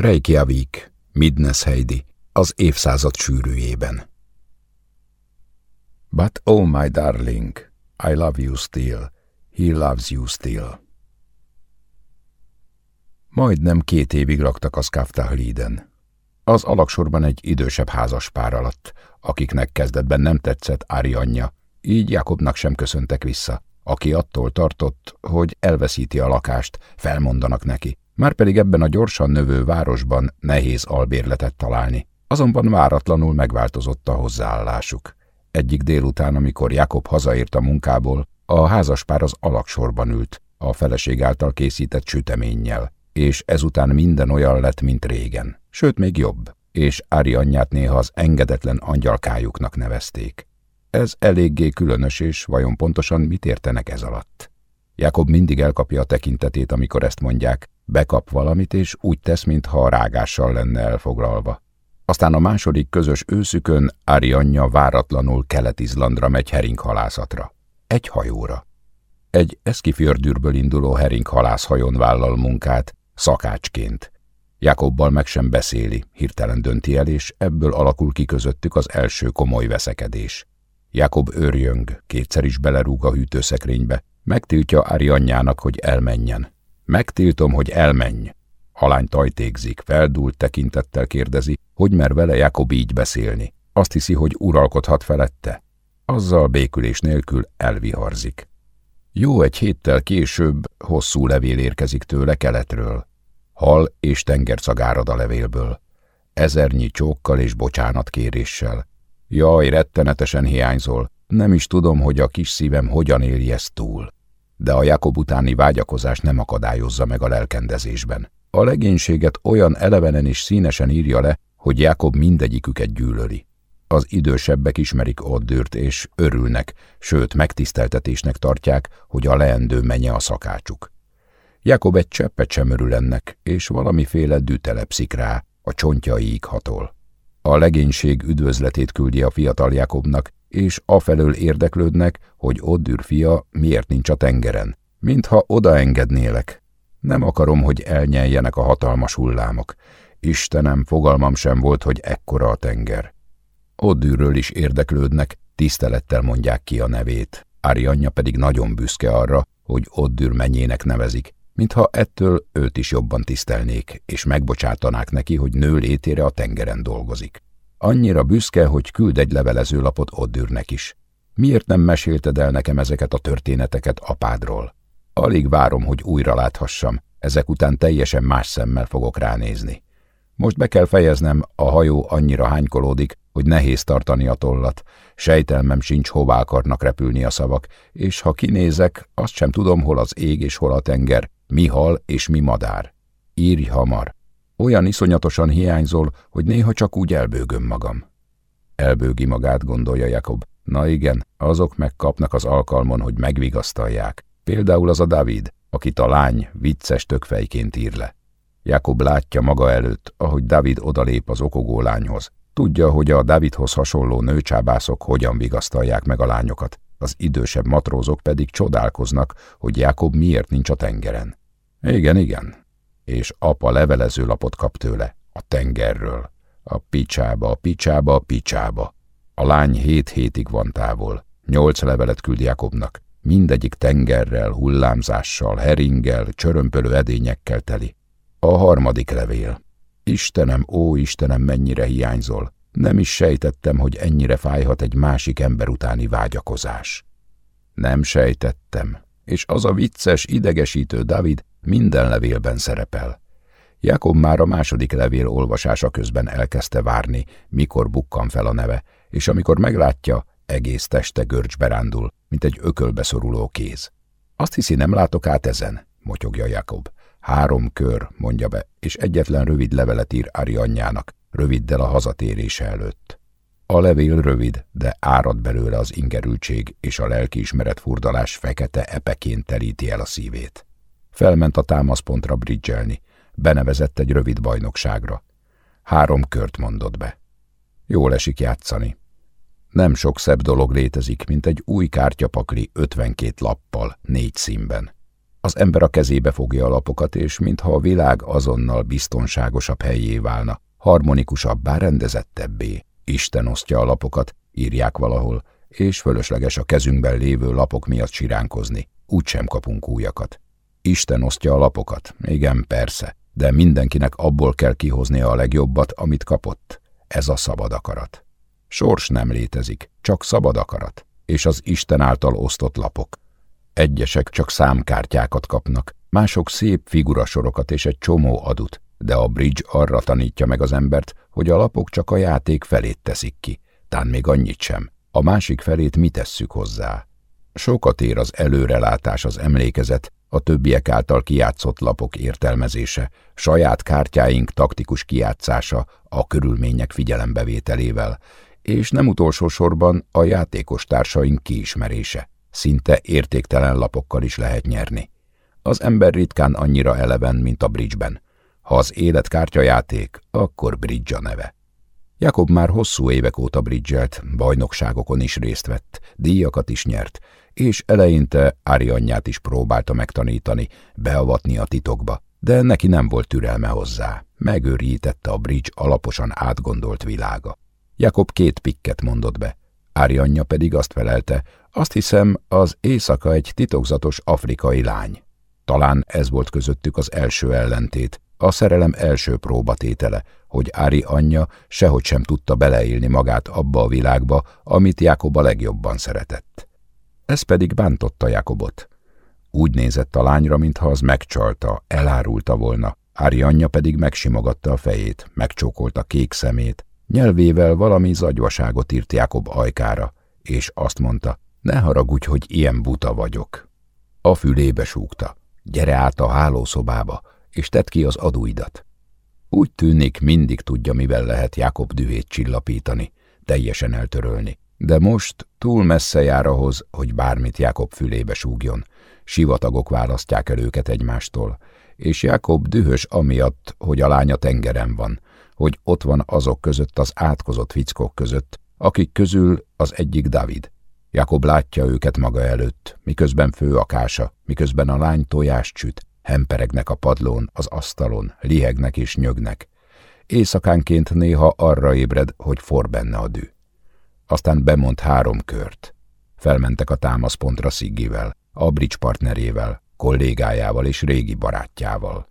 Reykjavik, Midnesheidi, az évszázad sűrűjében. But oh my darling, I love you still, he loves you still. Majdnem két évig laktak a Skaftahliden. Az alaksorban egy idősebb házas pár alatt, akiknek kezdetben nem tetszett Ári anyja, így Jakobnak sem köszöntek vissza, aki attól tartott, hogy elveszíti a lakást, felmondanak neki. Márpedig ebben a gyorsan növő városban nehéz albérletet találni. Azonban váratlanul megváltozott a hozzáállásuk. Egyik délután, amikor Jakob hazaért a munkából, a házaspár az alaksorban ült, a feleség által készített süteménnyel, és ezután minden olyan lett, mint régen, sőt még jobb, és Ári anyját néha az engedetlen angyalkájuknak nevezték. Ez eléggé különös, és vajon pontosan mit értenek ez alatt? Jakob mindig elkapja a tekintetét, amikor ezt mondják, bekap valamit, és úgy tesz, mintha a rágással lenne elfoglalva. Aztán a második közös őszükön Ári anyja váratlanul Kelet-Izlandra megy heringhalászatra. Egy hajóra. Egy eszkifjördűrből induló heringhalászhajón vállal munkát, szakácsként. Jakobbal meg sem beszéli, hirtelen dönti el, és ebből alakul ki közöttük az első komoly veszekedés. Jakob őrjöng, kétszer is belerúg a hűtőszekrénybe, megtiltja Ári anyjának, hogy elmenjen. Megtiltom, hogy elmenj. Halány tajtékzik, feldúlt tekintettel kérdezi, hogy mer vele Jakob így beszélni. Azt hiszi, hogy uralkodhat felette. Azzal békülés nélkül elviharzik. Jó egy héttel később hosszú levél érkezik tőle keletről. Hal és tengercag árad a levélből. Ezernyi csókkal és bocsánatkéréssel. Jaj, rettenetesen hiányzol, nem is tudom, hogy a kis szívem hogyan éli ezt túl. De a Jakob utáni vágyakozás nem akadályozza meg a lelkendezésben. A legénységet olyan elevenen és színesen írja le, hogy Jakob mindegyiküket gyűlöli. Az idősebbek ismerik Oddürt és örülnek, sőt megtiszteltetésnek tartják, hogy a leendő menye a szakácsuk. Jakob egy cseppet sem örül ennek, és valamiféle dű telepszik rá, a csontjaiig hatol. A legénység üdvözletét küldi a fiatal Jakobnak, és afelől érdeklődnek, hogy Oddür fia miért nincs a tengeren. Mintha odaengednélek. Nem akarom, hogy elnyeljenek a hatalmas hullámok. Istenem, fogalmam sem volt, hogy ekkora a tenger. Oddűről is érdeklődnek, tisztelettel mondják ki a nevét. Ári anyja pedig nagyon büszke arra, hogy Oddűr mennyének nevezik, mintha ettől őt is jobban tisztelnék, és megbocsátanák neki, hogy nő létére a tengeren dolgozik. Annyira büszke, hogy küld egy levelezőlapot Oddürnek is. Miért nem mesélted el nekem ezeket a történeteket apádról? Alig várom, hogy újra láthassam, ezek után teljesen más szemmel fogok ránézni. Most be kell fejeznem, a hajó annyira hánykolódik, hogy nehéz tartani a tollat. Sejtelmem sincs, hová akarnak repülni a szavak, és ha kinézek, azt sem tudom, hol az ég és hol a tenger, mi hal és mi madár. Írj hamar. Olyan iszonyatosan hiányzol, hogy néha csak úgy elbőgöm magam. Elbőgi magát, gondolja Jakob. Na igen, azok megkapnak az alkalmon, hogy megvigasztalják. Például az a David, akit a lány vicces tökfejként ír le. Jakob látja maga előtt, ahogy David odalép az okogó lányhoz. Tudja, hogy a Davidhoz hasonló nőcsábászok hogyan vigasztalják meg a lányokat, az idősebb matrózok pedig csodálkoznak, hogy Jakob miért nincs a tengeren. Igen, igen. És apa levelezőlapot kap tőle, a tengerről. A picsába, a picsába, a picsába. A lány hét hétig van távol. Nyolc levelet küld Jakobnak. Mindegyik tengerrel, hullámzással, heringgel, csörömpölő edényekkel teli. A harmadik levél. Istenem, ó Istenem, mennyire hiányzol. Nem is sejtettem, hogy ennyire fájhat egy másik ember utáni vágyakozás. Nem sejtettem, és az a vicces, idegesítő David minden levélben szerepel. Jakob már a második levél olvasása közben elkezdte várni, mikor bukkan fel a neve, és amikor meglátja, egész teste görcsbe rándul, mint egy ökölbe szoruló kéz. Azt hiszi, nem látok át ezen, motyogja Jakob. Három kör, mondja be, és egyetlen rövid levelet ír Ari anyjának, röviddel a hazatérése előtt. A levél rövid, de árad belőle az ingerültség, és a lelkiismeret furdalás fekete epeként telíti el a szívét. Felment a támaszpontra bridgelni, benevezett egy rövid bajnokságra. Három kört mondott be. Jól esik játszani. Nem sok szebb dolog létezik, mint egy új kártyapakli 52 lappal, négy színben. Az ember a kezébe fogja a lapokat, és mintha a világ azonnal biztonságosabb helyé válna, harmonikusabbá, rendezettebbé. Isten osztja a lapokat, írják valahol, és fölösleges a kezünkben lévő lapok miatt siránkozni. Úgysem kapunk újakat. Isten osztja a lapokat, igen, persze, de mindenkinek abból kell kihoznia a legjobbat, amit kapott. Ez a szabad akarat. Sors nem létezik, csak szabad akarat, és az Isten által osztott lapok. Egyesek csak számkártyákat kapnak, mások szép figurasorokat és egy csomó adut, de a bridge arra tanítja meg az embert, hogy a lapok csak a játék felét teszik ki, tán még annyit sem. A másik felét mi tesszük hozzá. Sokat ér az előrelátás, az emlékezet, a többiek által kijátszott lapok értelmezése, saját kártyáink taktikus kijátszása a körülmények figyelembevételével, és nem utolsó sorban a játékos társaink kiismerése. Szinte értéktelen lapokkal is lehet nyerni. Az ember ritkán annyira eleven, mint a bridgeben. Ha az élet kártyajáték, akkor bridge a neve. Jakob már hosszú évek óta bridgelt, bajnokságokon is részt vett, díjakat is nyert, és eleinte Ári anyját is próbálta megtanítani, beavatni a titokba, de neki nem volt türelme hozzá, megőrítette a bridge alaposan átgondolt világa. Jakob két pikket mondott be, Ári anyja pedig azt felelte, azt hiszem, az éjszaka egy titokzatos afrikai lány. Talán ez volt közöttük az első ellentét, a szerelem első próbatétele, hogy Ári anyja sehogy sem tudta beleélni magát abba a világba, amit Jákob a legjobban szeretett. Ez pedig bántotta Jakobot. Úgy nézett a lányra, mintha az megcsalta, elárulta volna, Ári anyja pedig megsimogatta a fejét, megcsókolta kék szemét, nyelvével valami zagyvaságot írt Jákob ajkára, és azt mondta, ne haragudj, hogy ilyen buta vagyok. A fülébe súgta, gyere át a hálószobába, és tedd ki az adóidat. Úgy tűnik, mindig tudja, mivel lehet Jákob dühét csillapítani, teljesen eltörölni. De most túl messze jár ahhoz, hogy bármit Jákob fülébe súgjon. Sivatagok választják el őket egymástól, és Jákob dühös amiatt, hogy a lánya tengeren van, hogy ott van azok között az átkozott fickók között, akik közül az egyik David. Jakob látja őket maga előtt, miközben fő a kása, miközben a lány tojást süt, hemperegnek a padlón, az asztalon, lihegnek és nyögnek. Éjszakánként néha arra ébred, hogy for benne a dű. Aztán bemond három kört. Felmentek a támaszpontra Sziggivel, a bridge partnerével, kollégájával és régi barátjával.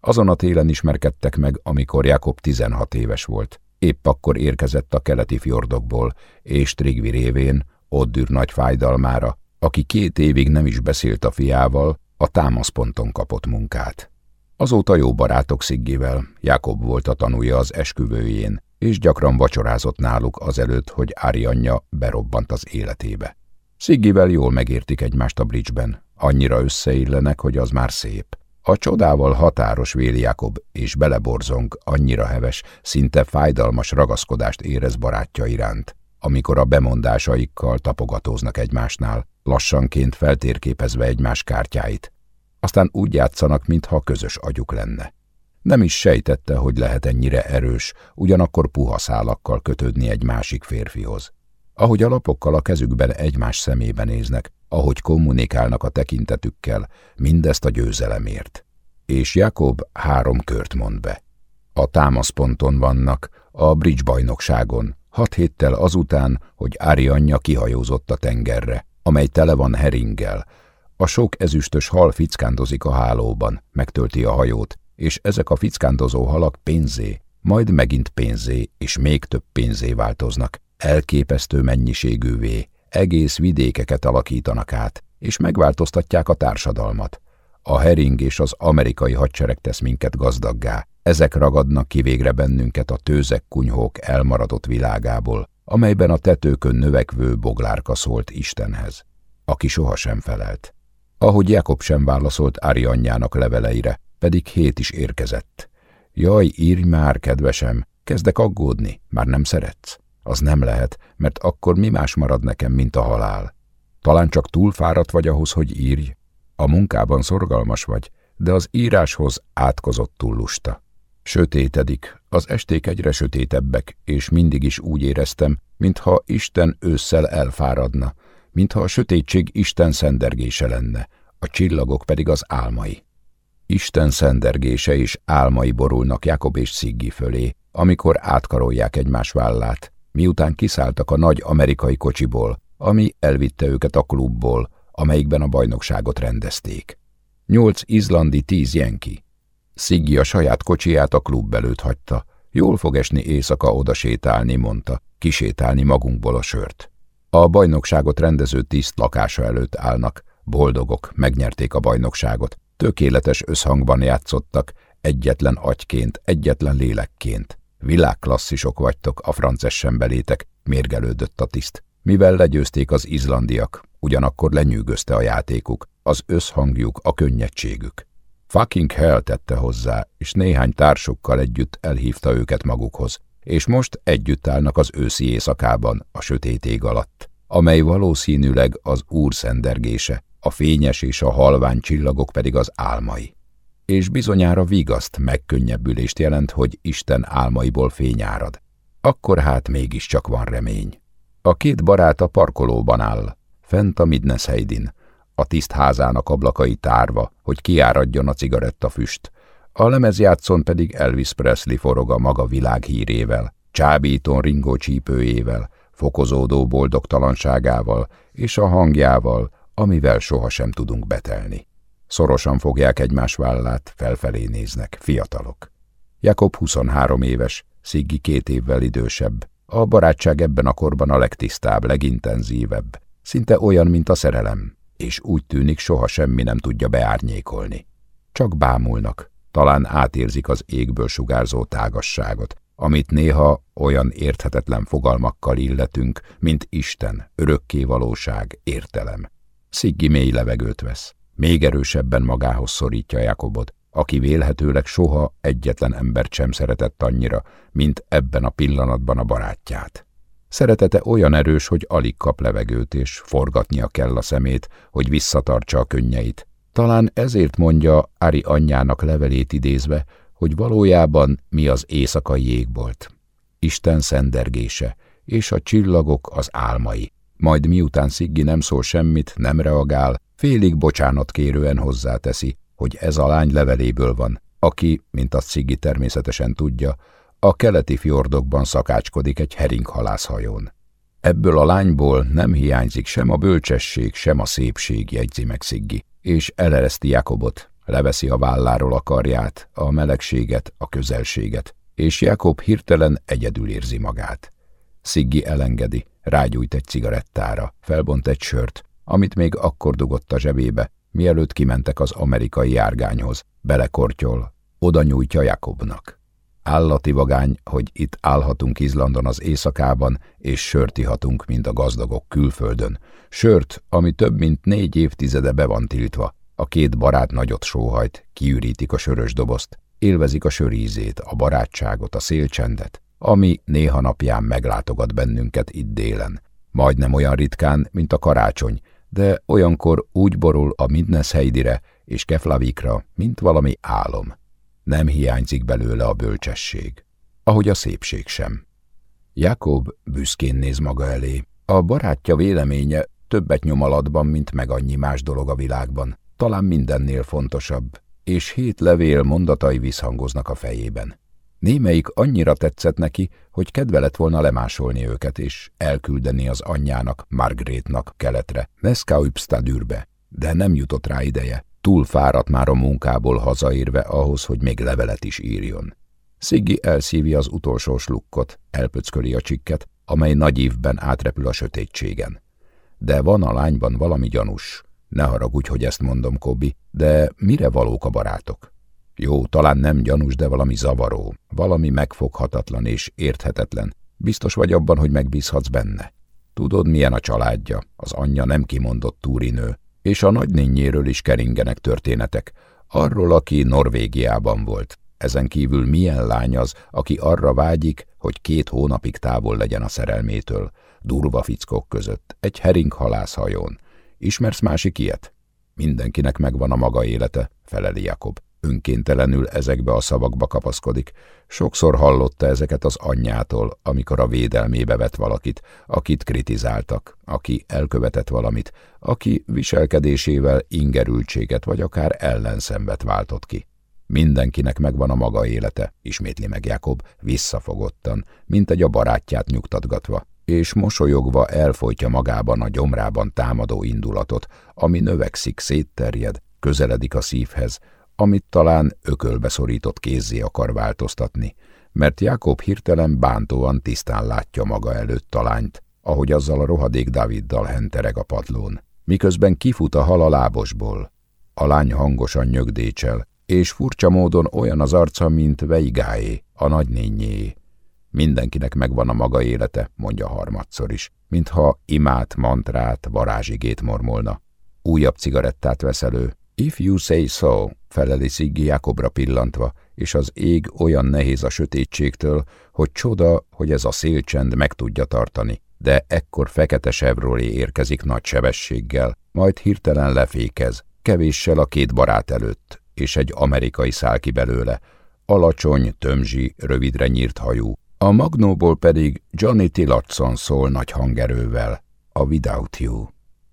Azon a télen ismerkedtek meg, amikor Jakob 16 éves volt. Épp akkor érkezett a keleti fjordokból, és Trigvi révén, Oddür nagy fájdalmára, aki két évig nem is beszélt a fiával, a támaszponton kapott munkát. Azóta jó barátok Sziggivel, Jakob volt a tanúja az esküvőjén, és gyakran vacsorázott náluk azelőtt, hogy Ári anyja berobbant az életébe. Sziggivel jól megértik egymást a bridgeben, annyira összeillenek, hogy az már szép. A csodával határos Véli Jakob és beleborzong annyira heves, szinte fájdalmas ragaszkodást érez barátja iránt, amikor a bemondásaikkal tapogatóznak egymásnál, lassanként feltérképezve egymás kártyáit. Aztán úgy játszanak, mintha közös agyuk lenne. Nem is sejtette, hogy lehet ennyire erős, ugyanakkor puha szálakkal kötődni egy másik férfihoz. Ahogy a lapokkal a kezükben egymás szemébe néznek, ahogy kommunikálnak a tekintetükkel, mindezt a győzelemért. És Jakob három kört mond be. A támaszponton vannak, a bridge bajnokságon, hat héttel azután, hogy Ári anyja kihajózott a tengerre, amely tele van heringgel. A sok ezüstös hal fickándozik a hálóban, megtölti a hajót, és ezek a fickándozó halak pénzé, majd megint pénzé, és még több pénzé változnak, elképesztő mennyiségűvé, egész vidékeket alakítanak át, és megváltoztatják a társadalmat. A hering és az amerikai hadsereg tesz minket gazdaggá, ezek ragadnak ki végre bennünket a tőzek kunyhók elmaradott világából, amelyben a tetőkön növekvő boglárka szólt Istenhez, aki sohasem felelt. Ahogy Jakob sem válaszolt Ári anyjának leveleire, pedig hét is érkezett. Jaj, írj már, kedvesem, kezdek aggódni, már nem szeretsz? Az nem lehet, mert akkor mi más marad nekem, mint a halál. Talán csak túlfáradt vagy ahhoz, hogy írj. A munkában szorgalmas vagy, de az íráshoz átkozottul lusta. Sötétedik, az esték egyre sötétebbek, és mindig is úgy éreztem, mintha Isten ősszel elfáradna, mintha a sötétség Isten szendergése lenne, a csillagok pedig az álmai. Isten szendergése és álmai borulnak Jakob és Sziggi fölé, amikor átkarolják egymás vállát, miután kiszálltak a nagy amerikai kocsiból, ami elvitte őket a klubból, amelyikben a bajnokságot rendezték. Nyolc izlandi, tíz jenki. Sziggy a saját kocsiját a klub előtt hagyta. Jól fog esni éjszaka oda sétálni, mondta, kisétálni magunkból a sört. A bajnokságot rendező tiszt lakása előtt állnak, boldogok, megnyerték a bajnokságot, tökéletes összhangban játszottak, egyetlen agyként, egyetlen lélekként. Világklasszisok vagytok, a francesen belétek, mérgelődött a tiszt. Mivel legyőzték az izlandiak, ugyanakkor lenyűgözte a játékuk, az összhangjuk, a könnyedségük. Fucking hell tette hozzá, és néhány társukkal együtt elhívta őket magukhoz, és most együtt állnak az őszi éjszakában, a sötét ég alatt, amely valószínűleg az úr szendergése, a fényes és a halvány csillagok pedig az álmai. És bizonyára vigaszt, megkönnyebbülést jelent, hogy Isten álmaiból fényárad. Akkor hát mégiscsak van remény. A két barát a parkolóban áll, fent a Midnesheidin, a tiszt házának ablakai tárva, hogy kiáradjon a cigarettafüst. A lemezjátszon pedig Elvis Presley forog a maga világhírével, csábítón ringó csípőjével, fokozódó boldogtalanságával és a hangjával, amivel sohasem tudunk betelni. Szorosan fogják egymás vállát, felfelé néznek, fiatalok. Jakob 23 éves, Sziggi két évvel idősebb. A barátság ebben a korban a legtisztább, legintenzívebb, szinte olyan, mint a szerelem, és úgy tűnik, soha semmi nem tudja beárnyékolni. Csak bámulnak, talán átérzik az égből sugárzó tágasságot, amit néha olyan érthetetlen fogalmakkal illetünk, mint Isten, örökké valóság, értelem. Sziggi mély levegőt vesz. Még erősebben magához szorítja Jakobot, aki vélhetőleg soha egyetlen embert sem szeretett annyira, mint ebben a pillanatban a barátját. Szeretete olyan erős, hogy alig kap levegőt, és forgatnia kell a szemét, hogy visszatartsa a könnyeit. Talán ezért mondja Ari anyjának levelét idézve, hogy valójában mi az éjszakai jégbolt. Isten szendergése, és a csillagok az álmai. Majd miután Sziggi nem szól semmit, nem reagál, félig bocsánat kérően hozzáteszi, hogy ez a lány leveléből van, aki, mint azt Sziggi természetesen tudja, a keleti fjordokban szakácskodik egy heringhalászhajón. Ebből a lányból nem hiányzik sem a bölcsesség, sem a szépség, jegyzi meg Sziggi, és elereszti Jakobot, leveszi a válláról a karját, a melegséget, a közelséget, és Jakob hirtelen egyedül érzi magát. Sziggi elengedi, rágyújt egy cigarettára, felbont egy sört, amit még akkor dugott a zsebébe, mielőtt kimentek az amerikai járgányhoz, belekortyol, oda nyújtja Jakobnak. Állati vagány, hogy itt állhatunk Izlandon az éjszakában, és sört ihatunk, mint a gazdagok külföldön. Sört, ami több mint négy évtizede be van tiltva. A két barát nagyot sóhajt, kiürítik a sörös dobozt, élvezik a sörízét, a barátságot, a szélcsendet, ami néha napján meglátogat bennünket itt délen. Majdnem olyan ritkán, mint a karácsony, de olyankor úgy borul a Midnes Heidire és Keflavikra, mint valami álom. Nem hiányzik belőle a bölcsesség, ahogy a szépség sem. Jakob büszkén néz maga elé. A barátja véleménye többet nyom alatban, mint meg annyi más dolog a világban. Talán mindennél fontosabb, és hét levél mondatai visszhangoznak a fejében. Némelyik annyira tetszett neki, hogy kedve lett volna lemásolni őket, és elküldeni az anyjának, Margrétnak keletre, Neskaupstadürbe, de nem jutott rá ideje. Túl fáradt már a munkából hazaérve ahhoz, hogy még levelet is írjon. Sziggy elszívi az utolsó slukkot, elpöcköli a csikket, amely nagy évben átrepül a sötétségen. De van a lányban valami gyanús. Ne haragudj, hogy ezt mondom, Kobi, de mire valók a barátok? Jó, talán nem gyanús, de valami zavaró, valami megfoghatatlan és érthetetlen. Biztos vagy abban, hogy megbízhatsz benne. Tudod, milyen a családja, az anyja nem kimondott túrinő, és a nagynényéről is keringenek történetek, arról, aki Norvégiában volt. Ezen kívül milyen lány az, aki arra vágyik, hogy két hónapig távol legyen a szerelmétől, durva fickók között, egy hering halászhajón. Ismersz másik ilyet? Mindenkinek megvan a maga élete, feleli Jakob. Önkéntelenül ezekbe a szavakba kapaszkodik. Sokszor hallotta ezeket az anyjától, amikor a védelmébe vett valakit, akit kritizáltak, aki elkövetett valamit, aki viselkedésével ingerültséget vagy akár ellenszembet váltott ki. Mindenkinek megvan a maga élete, ismétli meg Jakob, visszafogottan, mint egy a barátját nyugtatgatva, és mosolyogva elfolytja magában a gyomrában támadó indulatot, ami növekszik, szétterjed, közeledik a szívhez, amit talán ökölbe szorított kézzé akar változtatni, mert Jakob hirtelen bántóan tisztán látja maga előtt talányt, ahogy azzal a rohadék Daviddal hentereg a padlón, miközben kifut a hal a lábosból. A lány hangosan nyögdécsel, és furcsa módon olyan az arca, mint Veigáé, a nagynényé. Mindenkinek megvan a maga élete, mondja harmadszor is, mintha imát, mantrát, varázsigét mormolna. Újabb cigarettát vesz elő. If you say so, feleli Sziggy Jakobra pillantva, és az ég olyan nehéz a sötétségtől, hogy csoda, hogy ez a szélcsend meg tudja tartani. De ekkor fekete Chevrolet érkezik nagy sebességgel, majd hirtelen lefékez, kevéssel a két barát előtt, és egy amerikai száll ki belőle, alacsony, tömzsi, rövidre nyírt hajú. A magnóból pedig Johnny Tillotson szól nagy hangerővel, a Without You.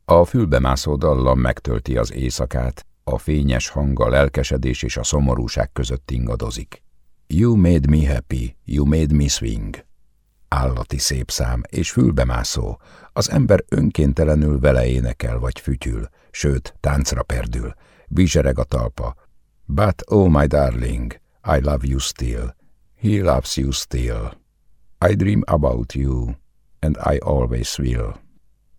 A fülbemászó dallam megtölti az éjszakát, a fényes hang a lelkesedés és a szomorúság között ingadozik. You made me happy, you made me swing. Állati szép szám és fülbemászó, az ember önkéntelenül vele énekel vagy fütyül, sőt, táncra perdül, bizsereg a talpa, But, oh my darling, I love you still. He loves you still. I dream about you, and I always will.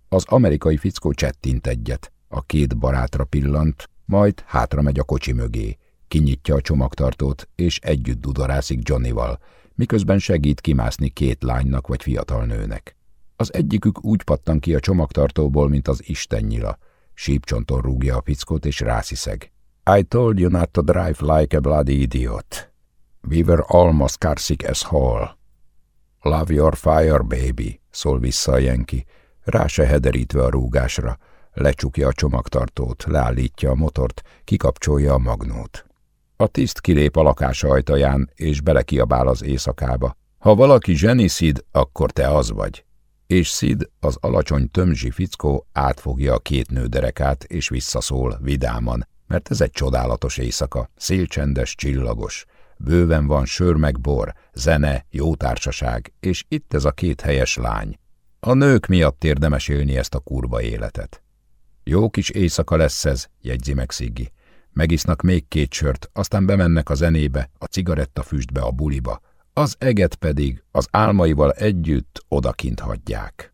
Az amerikai fickó csettint egyet, a két barátra pillant, majd hátra megy a kocsi mögé, kinyitja a csomagtartót, és együtt dudorászik Johnnyval, miközben segít kimászni két lánynak vagy fiatal nőnek. Az egyikük úgy pattan ki a csomagtartóból, mint az istennyila. Sípcsonton rúgja a fickót, és rásziszeg. I told you not to drive like a bloody idiot. We were almost carsick as hell. Love your fire, baby, szól vissza a jenki, rá se hederítve a rúgásra, lecsukja a csomagtartót, leállítja a motort, kikapcsolja a magnót. A tiszt kilép a lakás ajtaján, és belekiabál az éjszakába. Ha valaki zseni Sid, akkor te az vagy. És Sid, az alacsony tömzsi fickó átfogja a két nő derekát, és visszaszól vidáman mert ez egy csodálatos éjszaka, szélcsendes, csillagos. Bőven van sör meg bor, zene, jó társaság, és itt ez a két helyes lány. A nők miatt érdemes élni ezt a kurva életet. Jó kis éjszaka lesz ez, jegyzi meg Sziggy. Megisznak még két sört, aztán bemennek a zenébe, a cigarettafüstbe, a buliba. Az eget pedig az álmaival együtt odakint hagyják.